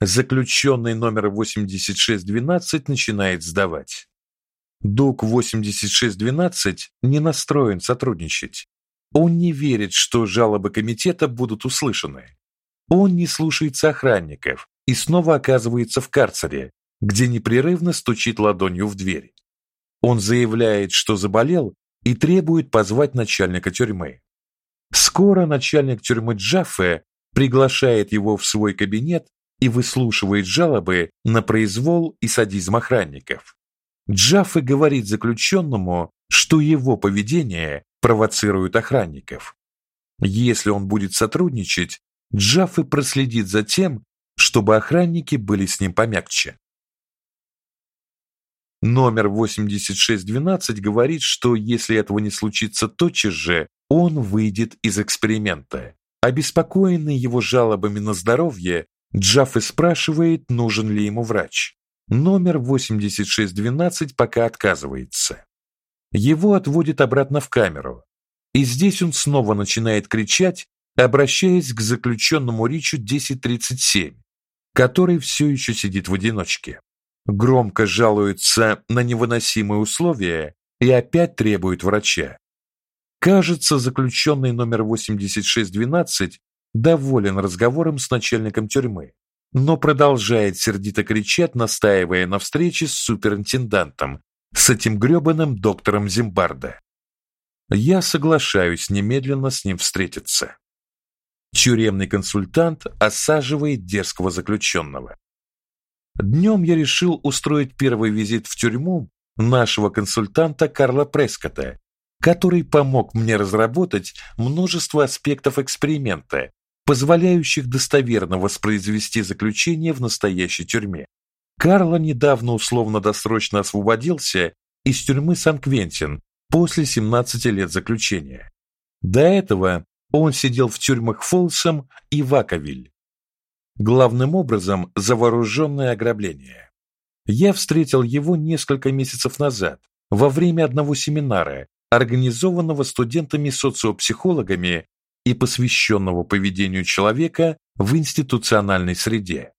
заключенный номер 8612 начинает сдавать. Дук 8612 не настроен сотрудничать. Он не верит, что жалобы комитета будут услышаны. Он не слушается охранников и снова оказывается в карцере, где непрерывно стучит ладонью в дверь. Он заявляет, что заболел и требует позвать начальника тюрьмы. Скоро начальник тюрьмы Джаффе приглашает его в свой кабинет и выслушивает жалобы на произвол и садизм охранников. Джаффе говорит заключенному, что его поведение провоцирует охранников. Если он будет сотрудничать, Джаффе проследит за тем, чтобы охранники были с ним помягче. Номер 8612 говорит, что если этого не случится тотчас же, он выйдет из эксперимента. Обеспокоенный его жалобами на здоровье, Джаффе спрашивает, нужен ли ему врач. Номер 8612 пока отказывается. Его отводят обратно в камеру. И здесь он снова начинает кричать, обращаясь к заключенному Ричу 1037, который все еще сидит в одиночке громко жалуется на невыносимые условия и опять требует врача. Кажется, заключенный номер 8612 доволен разговором с начальником тюрьмы, но продолжает сердито кричать, настаивая на встрече с суперинтендантом, с этим грёбаным доктором Зимбарда. Я соглашаюсь немедленно с ним встретиться. Тюремный консультант осаживает дерзкого заключенного. Днем я решил устроить первый визит в тюрьму нашего консультанта Карла Прескота, который помог мне разработать множество аспектов эксперимента, позволяющих достоверно воспроизвести заключение в настоящей тюрьме. Карло недавно условно-досрочно освободился из тюрьмы Сан-Квентин после 17 лет заключения. До этого он сидел в тюрьмах Фолсом и Ваковиль главным образом за вооруженное ограбление. Я встретил его несколько месяцев назад во время одного семинара, организованного студентами-социопсихологами и посвященного поведению человека в институциональной среде.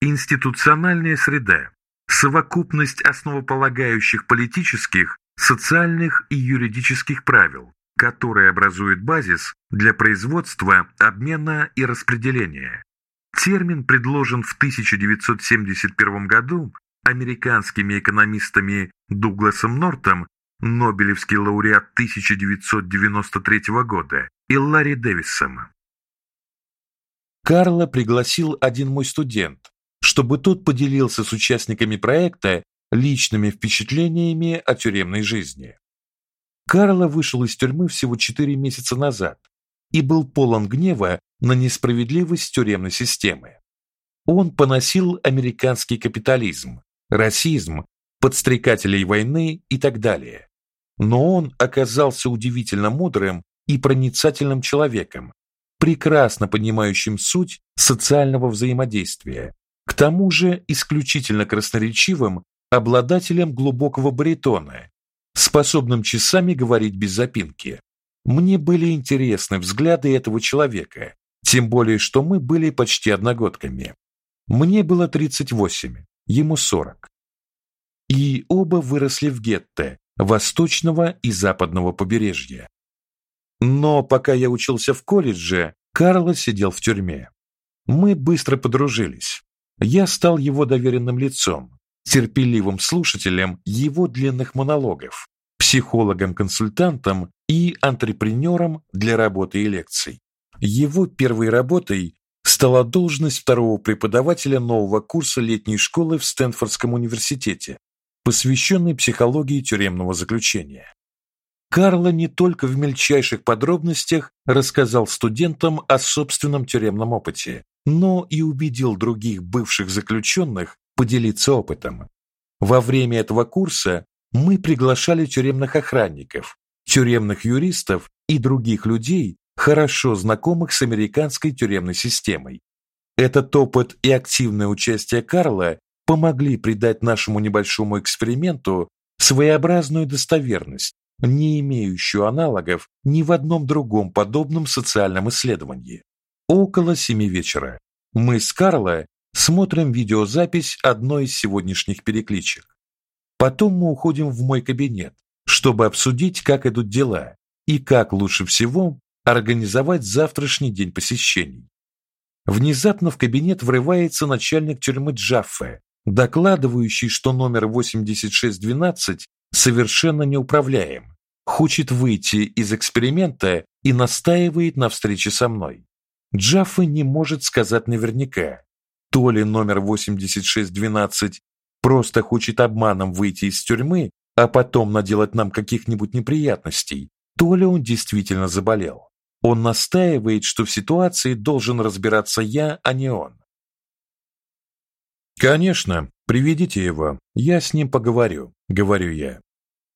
Институциональная среда совокупность основополагающих политических, социальных и юридических правил, которые образуют базис для производства, обмена и распределения, Термин предложен в 1971 году американскими экономистами Дугласом Нортом, Нобелевский лауреат 1993 года, и Ларри Дэвисом. Карла пригласил один мой студент, чтобы тот поделился с участниками проекта личными впечатлениями о тюремной жизни. Карла вышел из тюрьмы всего 4 месяца назад и был полон гнева на несправедливость тюремной системы. Он поносил американский капитализм, расизм, подстрекателей войны и так далее. Но он оказался удивительно мудрым и проницательным человеком, прекрасно понимающим суть социального взаимодействия, к тому же исключительно красноречивым обладателем глубокого баритона, способным часами говорить без запинки. Мне были интересны взгляды этого человека, тем более, что мы были почти одногодками. Мне было 38, ему 40. И оба выросли в гетто восточного и западного побережья. Но пока я учился в колледже, Карло сидел в тюрьме. Мы быстро подружились. Я стал его доверенным лицом, терпеливым слушателем его длинных монологов, психологом-консультантом и антрепренером для работы и лекций. Его первой работой стала должность второго преподавателя нового курса летней школы в Стэнфордском университете, посвященной психологии тюремного заключения. Карло не только в мельчайших подробностях рассказал студентам о собственном тюремном опыте, но и убедил других бывших заключенных поделиться опытом. Во время этого курса мы приглашали тюремных охранников, тюремных юристов и других людей, хорошо знакомых с американской тюремной системой. Этот опыт и активное участие Карла помогли придать нашему небольшому эксперименту своеобразную достоверность, не имеющую аналогов ни в одном другом подобном социальном исследовании. Около семи вечера мы с Карло смотрим видеозапись одной из сегодняшних перекличек. Потом мы уходим в мой кабинет, чтобы обсудить, как идут дела и как лучше всего организовать завтрашний день посещений. Внезапно в кабинет врывается начальник тюрьмы Джаффе, докладывающий, что номер 8612 совершенно неуправляем, хочет выйти из эксперимента и настаивает на встрече со мной. Джаффе не может сказать наверняка, то ли номер 8612 просто хочет обманом выйти из тюрьмы, а потом наделать нам каких-нибудь неприятностей, то ли он действительно заболел. Он настаивает, что в ситуации должен разбираться я, а не он. Конечно, приведите его, я с ним поговорю, говорю я.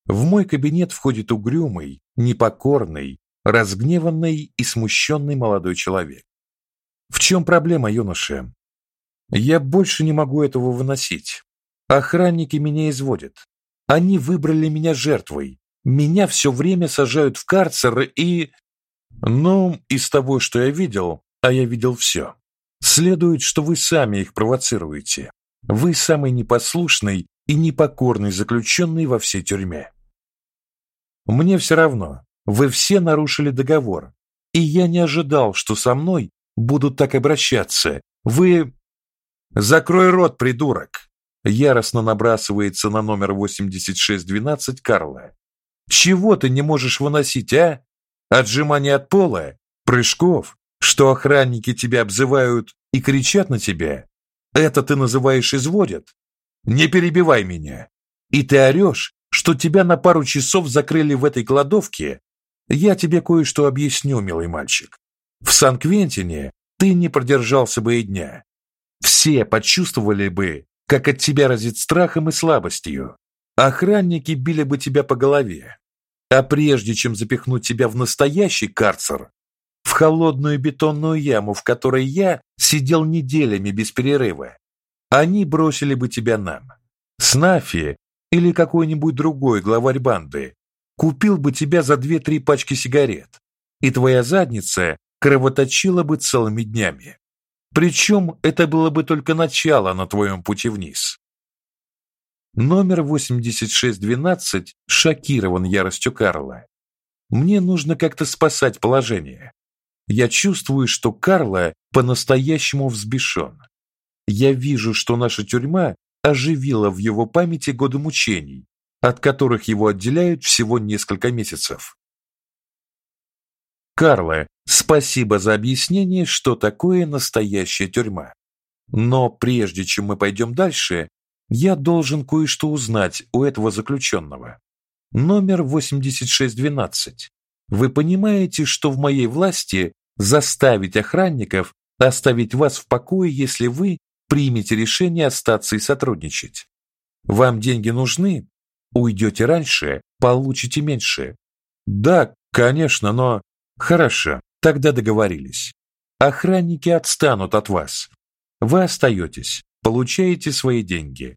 В мой кабинет входит угрюмый, непокорный, разгневанный и смущенный молодой человек. В чем проблема, юноша? Я больше не могу этого выносить. Охранники меня изводят. Они выбрали меня жертвой. Меня все время сажают в карцер и ну, из того, что я видел, а я видел все, следует, что вы сами их провоцируете. Вы самый непослушный и непокорный заключенный во всей тюрьме. Мне все равно. Вы все нарушили договор, и я не ожидал, что со мной будут так обращаться. Вы Закрой рот, придурок. Яростно набрасывается на номер 8612 Карла. Чего ты не можешь выносить, а? Отжимания от пола, прыжков, что охранники тебя обзывают и кричат на тебя. Это ты называешь изводят? Не перебивай меня. И ты орешь, что тебя на пару часов закрыли в этой кладовке? Я тебе кое-что объясню, милый мальчик. В Сан-Квентине ты не продержался бы и дня. Все почувствовали бы, как от тебя разит страхом и слабостью. Охранники били бы тебя по голове. А прежде чем запихнуть тебя в настоящий карцер, в холодную бетонную яму, в которой я сидел неделями без перерыва, они бросили бы тебя нам. Снафи или какой-нибудь другой главарь банды купил бы тебя за две-три пачки сигарет, и твоя задница кровоточила бы целыми днями. Причем это было бы только начало на твоем пути вниз. Номер 8612 шокирован яростью Карла. Мне нужно как-то спасать положение. Я чувствую, что Карла по-настоящему взбешен. Я вижу, что наша тюрьма оживила в его памяти годы мучений, от которых его отделяют всего несколько месяцев. Карла, спасибо за объяснение, что такое настоящая тюрьма. Но прежде чем мы пойдем дальше, я должен кое-что узнать у этого заключенного. Номер 8612. Вы понимаете, что в моей власти заставить охранников оставить вас в покое, если вы примете решение остаться и сотрудничать. Вам деньги нужны? Уйдете раньше, получите меньше. Да, конечно, но хорошо. Тогда договорились. Охранники отстанут от вас. Вы остаетесь, получаете свои деньги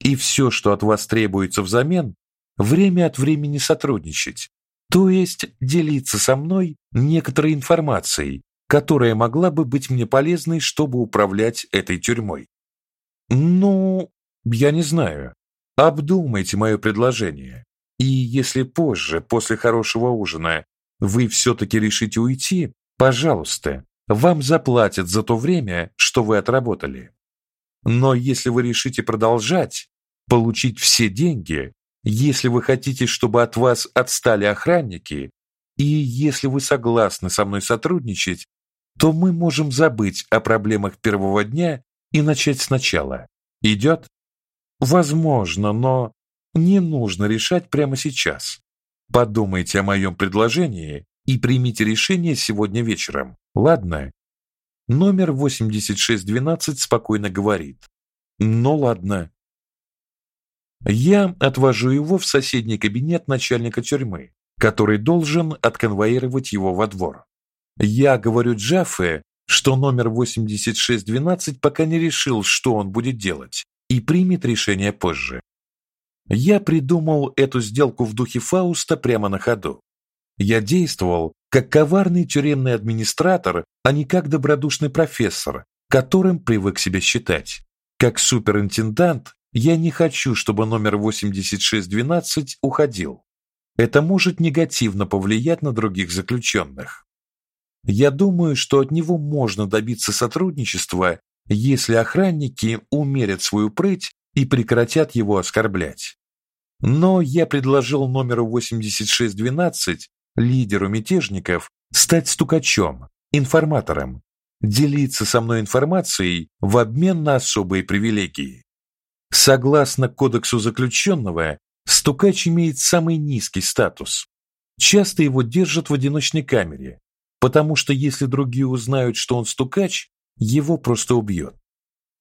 и все, что от вас требуется взамен, время от времени сотрудничать, то есть делиться со мной некоторой информацией, которая могла бы быть мне полезной, чтобы управлять этой тюрьмой. Ну, я не знаю. Обдумайте мое предложение. И если позже, после хорошего ужина, вы все таки решите уйти, пожалуйста, вам заплатят за то время, что вы отработали. Но если вы решите продолжать, получить все деньги, если вы хотите, чтобы от вас отстали охранники, и если вы согласны со мной сотрудничать, то мы можем забыть о проблемах первого дня и начать сначала. Идет? Возможно, но не нужно решать прямо сейчас. Подумайте о моем предложении и примите решение сегодня вечером. Ладно? Номер 8612 спокойно говорит: "Ну ладно, я отвожу его в соседний кабинет начальника тюрьмы, который должен отконвоировать его во двор. Я говорю Джаффе, что номер 8612 пока не решил, что он будет делать, и примет решение позже. Я придумал эту сделку в духе Фауста прямо на ходу. Я действовал как коварный тюремный администратор, а не как добродушный профессор, которым привык себя считать. Как суперинтендант, я не хочу, чтобы номер 8612 уходил. Это может негативно повлиять на других заключенных. Я думаю, что от него можно добиться сотрудничества, если охранники умерят свою прыть и прекратят его оскорблять. Но я предложил номеру 8612, лидеру мятежников, стать стукачом, информатором, делиться со мной информацией в обмен на особые привилегии. Согласно кодексу заключенного, стукач имеет самый низкий статус. Часто его держат в одиночной камере, потому что если другие узнают, что он стукач, его просто убьют.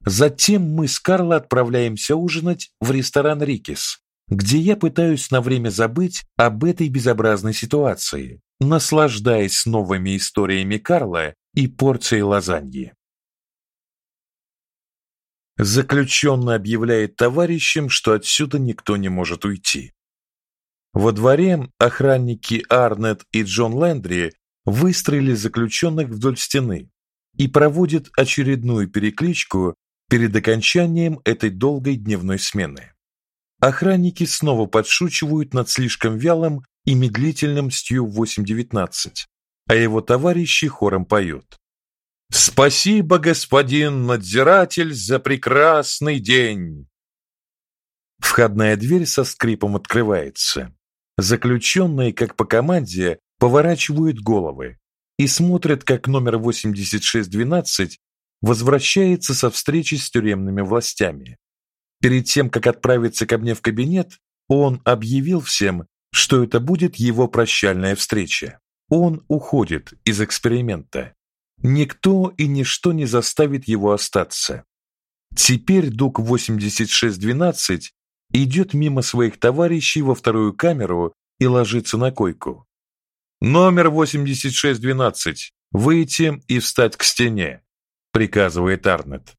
Затем мы с Карло отправляемся ужинать в ресторан Рикис, где я пытаюсь на время забыть об этой безобразной ситуации, наслаждаясь новыми историями Карла и порцией лазаньи. Заключенный объявляет товарищам, что отсюда никто не может уйти. Во дворе охранники Арнет и Джон Лендри выстроили заключенных вдоль стены и проводят очередную перекличку перед окончанием этой долгой дневной смены. Охранники снова подшучивают над слишком вялым и медлительным Стью 819, а его товарищи хором поют. Спасибо, господин надзиратель, за прекрасный день. Входная дверь со скрипом открывается. Заключенные, как по команде, поворачивают головы и смотрят, как номер 8612 возвращается со встречи с тюремными властями. Перед тем, как отправиться ко мне в кабинет, он объявил всем, что это будет его прощальная встреча. Он уходит из эксперимента. Никто и ничто не заставит его остаться. Теперь Дук 8612 идет мимо своих товарищей во вторую камеру и ложится на койку. Номер 8612. Выйти и встать к стене, приказывает Арнет.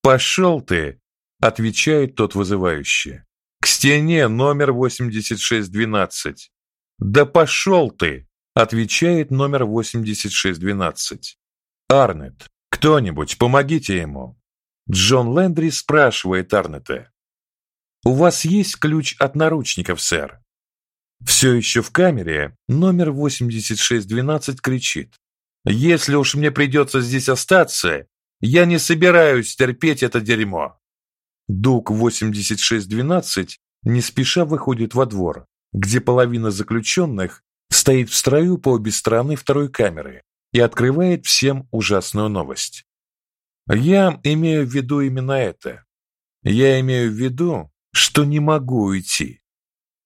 Пошел ты, отвечает тот вызывающе. К стене номер 8612. Да пошел ты, отвечает номер 8612. Арнет, кто-нибудь, помогите ему. Джон Лендри спрашивает Арнета. У вас есть ключ от наручников, сэр? Все еще в камере номер 8612 кричит: "Если уж мне придется здесь остаться, я не собираюсь терпеть это дерьмо". Дук 8612 не спеша выходит во двор, где половина заключенных стоит в строю по обе стороны второй камеры и открывает всем ужасную новость. Я имею в виду именно это. Я имею в виду, что не могу уйти.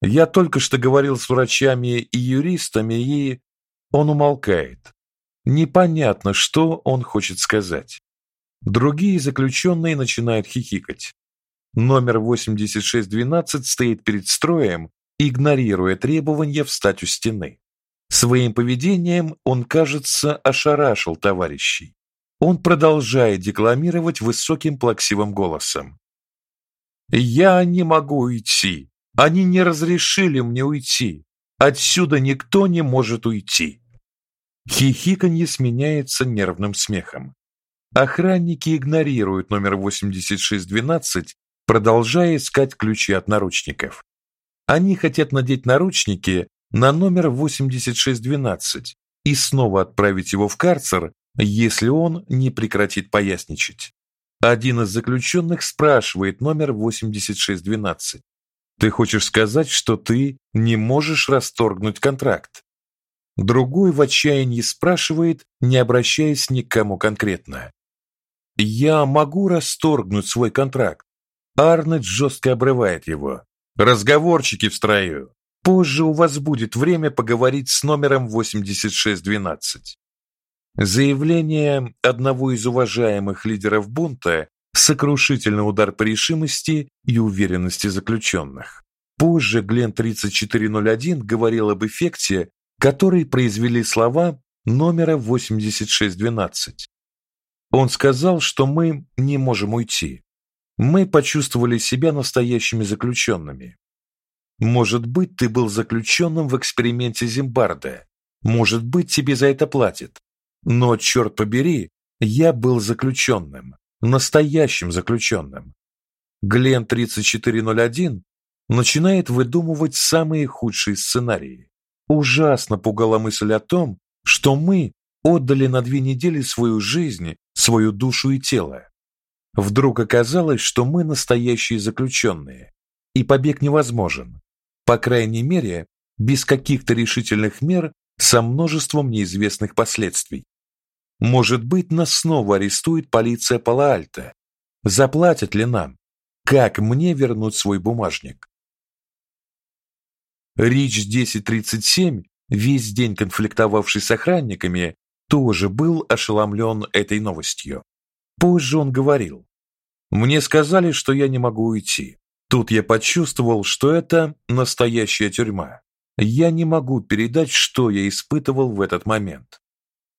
Я только что говорил с врачами и юристами, и он умолкает. Непонятно, что он хочет сказать. Другие заключенные начинают хихикать. Номер 8612 стоит перед строем, игнорируя требования встать у стены. Своим поведением он, кажется, ошарашил товарищей. Он продолжает декламировать высоким плаксивым голосом. Я не могу идти. Они не разрешили мне уйти. Отсюда никто не может уйти. Хихиканье сменяется нервным смехом. Охранники игнорируют номер 8612, продолжая искать ключи от наручников. Они хотят надеть наручники на номер 8612 и снова отправить его в карцер, если он не прекратит поясничать. Один из заключенных спрашивает номер 8612. Ты хочешь сказать, что ты не можешь расторгнуть контракт? Другой в отчаянии спрашивает, не обращаясь ни к кому конкретно. Я могу расторгнуть свой контракт. Арнольд жестко обрывает его. Разговорчики в строю. Позже у вас будет время поговорить с номером 8612. Заявление одного из уважаемых лидеров бунта сокрушительный удар по решимости и уверенности заключенных. Позже Глен 3401 говорил об эффекте, который произвели слова номера 8612. Он сказал, что мы не можем уйти. Мы почувствовали себя настоящими заключенными. Может быть, ты был заключенным в эксперименте Зимбарда. Может быть, тебе за это платят. Но черт побери, Я был заключенным, настоящим заключенным. Глен 3401 начинает выдумывать самые худшие сценарии. Ужасно пугала мысль о том, что мы отдали на две недели свою жизнь, свою душу и тело. Вдруг оказалось, что мы настоящие заключенные, и побег невозможен. По крайней мере, без каких-то решительных мер со множеством неизвестных последствий. Может быть, нас снова арестует полиция Пала-Альто. Заплатят ли нам? Как мне вернуть свой бумажник? Рич 1037, весь день конфликтовавший с охранниками, тоже был ошеломлен этой новостью. Позже он говорил: "Мне сказали, что я не могу уйти. Тут я почувствовал, что это настоящая тюрьма. Я не могу передать, что я испытывал в этот момент.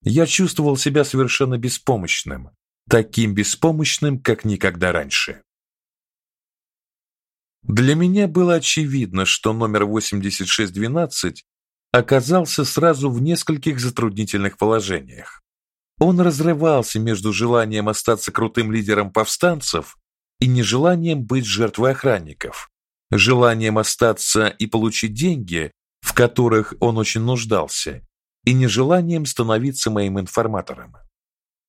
Я чувствовал себя совершенно беспомощным, таким беспомощным, как никогда раньше. Для меня было очевидно, что номер 8612 оказался сразу в нескольких затруднительных положениях. Он разрывался между желанием остаться крутым лидером повстанцев и нежеланием быть жертвой охранников, желанием остаться и получить деньги, в которых он очень нуждался, и нежеланием становиться моим информатором.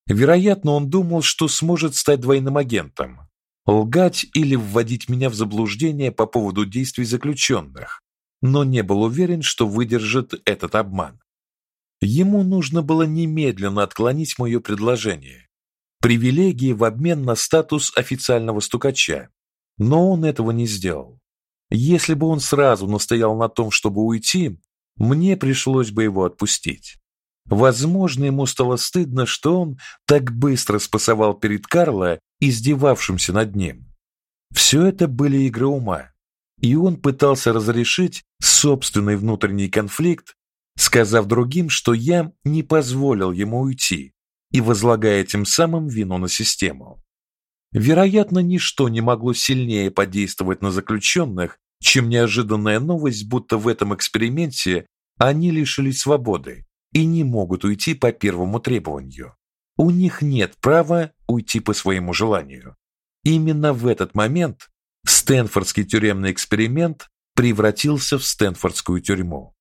Вероятно, он думал, что сможет стать двойным агентом, лгать или вводить меня в заблуждение по поводу действий заключенных, но не был уверен, что выдержит этот обман. Ему нужно было немедленно отклонить мое предложение. Привилегии в обмен на статус официального стукача. Но он этого не сделал. Если бы он сразу настоял на том, чтобы уйти, мне пришлось бы его отпустить. Возможно, ему стало стыдно, что он так быстро спасовал перед Карло, издевавшимся над ним. Все это были игры ума, и он пытался разрешить собственный внутренний конфликт, сказав другим, что я не позволил ему уйти, и возлагая тем самым вину на систему. Вероятно, ничто не могло сильнее подействовать на заключенных, чем неожиданная новость, будто в этом эксперименте они лишились свободы и не могут уйти по первому требованию. У них нет права уйти по своему желанию. Именно в этот момент Стэнфордский тюремный эксперимент превратился в Стэнфордскую тюрьму.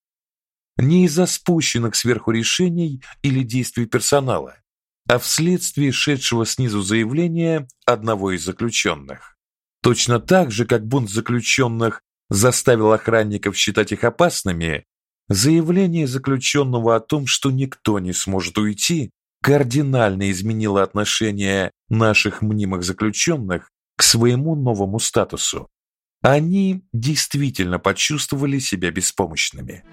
Не из-за спущенных сверху решений или действий персонала, а вследствие шедшего снизу заявления одного из заключенных. Точно так же, как бунт заключенных заставил охранников считать их опасными, заявление заключенного о том, что никто не сможет уйти, кардинально изменило отношение наших мнимых заключенных к своему новому статусу. Они действительно почувствовали себя беспомощными.